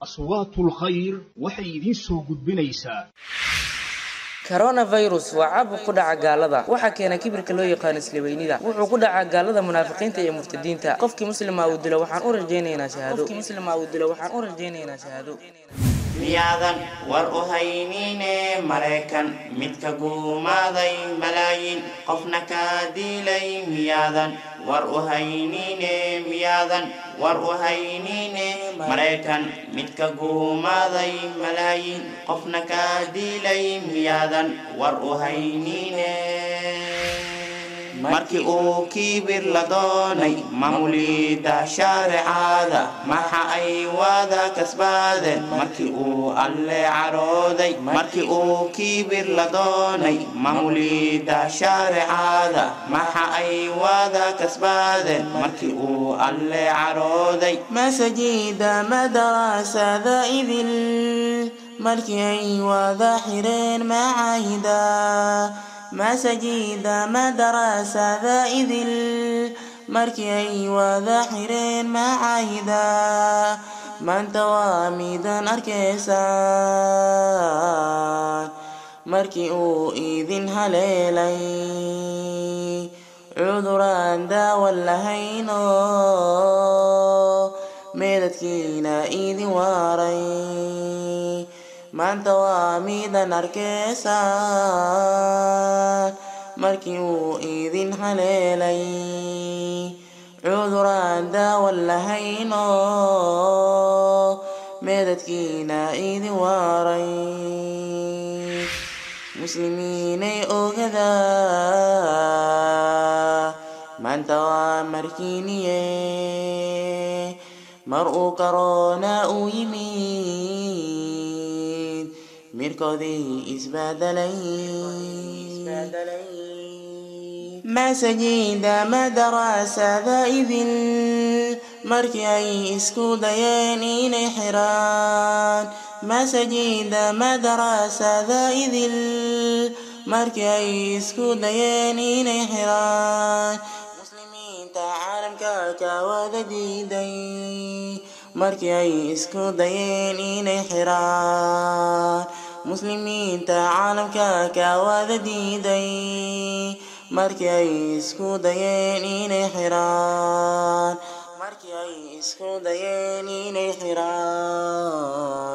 aswaatul waxay idiin soo gudbinaysaa. Coronavirus waa caabuq ku dhaca gaalada. Waxaa keena kibirka loo yaqaan islaweynida wuxuu ku dhacaa gaalada munaafiqiinta iyo murtadiinta. Qofkii muslima uu dilo waxaan u rajaynaynaa shahaado miyaadan war u haynine maraykan midka guumaaday malaayiin qofna kaa diilay miyaadan war u haynine miyaadan war u haynine maraykan midka guumaaday malaayiin qofna kaa diilay miyaadan war u haynine markii uu kibir la doonay mamulida shaaricaada maxa ay wada kasbaadeen. Markii uu alle carooday markii uu kibir la doonay mamulida shaaricaada maxa ay wada kasbaadeen. Markii uu alle carooday masajida madarasada idil markii ay wada xireen macaahida masajida madarasada idil markii ay wada xireen macaahida maanta waa midan arkaysaan markii uu idin haleelay cuduraan daawan lahayno meedadkiina idin waaray maanta waa midan arkaysaan markii uu idin haleelay. Cuduraan daawan lahayno meedadkiina idin waaray. Muslimiinay ogada maanta waa markiiniye mar uu karoona uu yimid mirkoodii isbedelay masajida madarasada idin markii ay isku dayeen inay xiraan masajida madarasada idil markii ay isku dayeen inay xiraan muslimiinta caalamka ka wada diiday markii ay isku dayeen inay xiraan muslimiinta caalamka ka wada diiday markii ay isku dayeen inay xiraan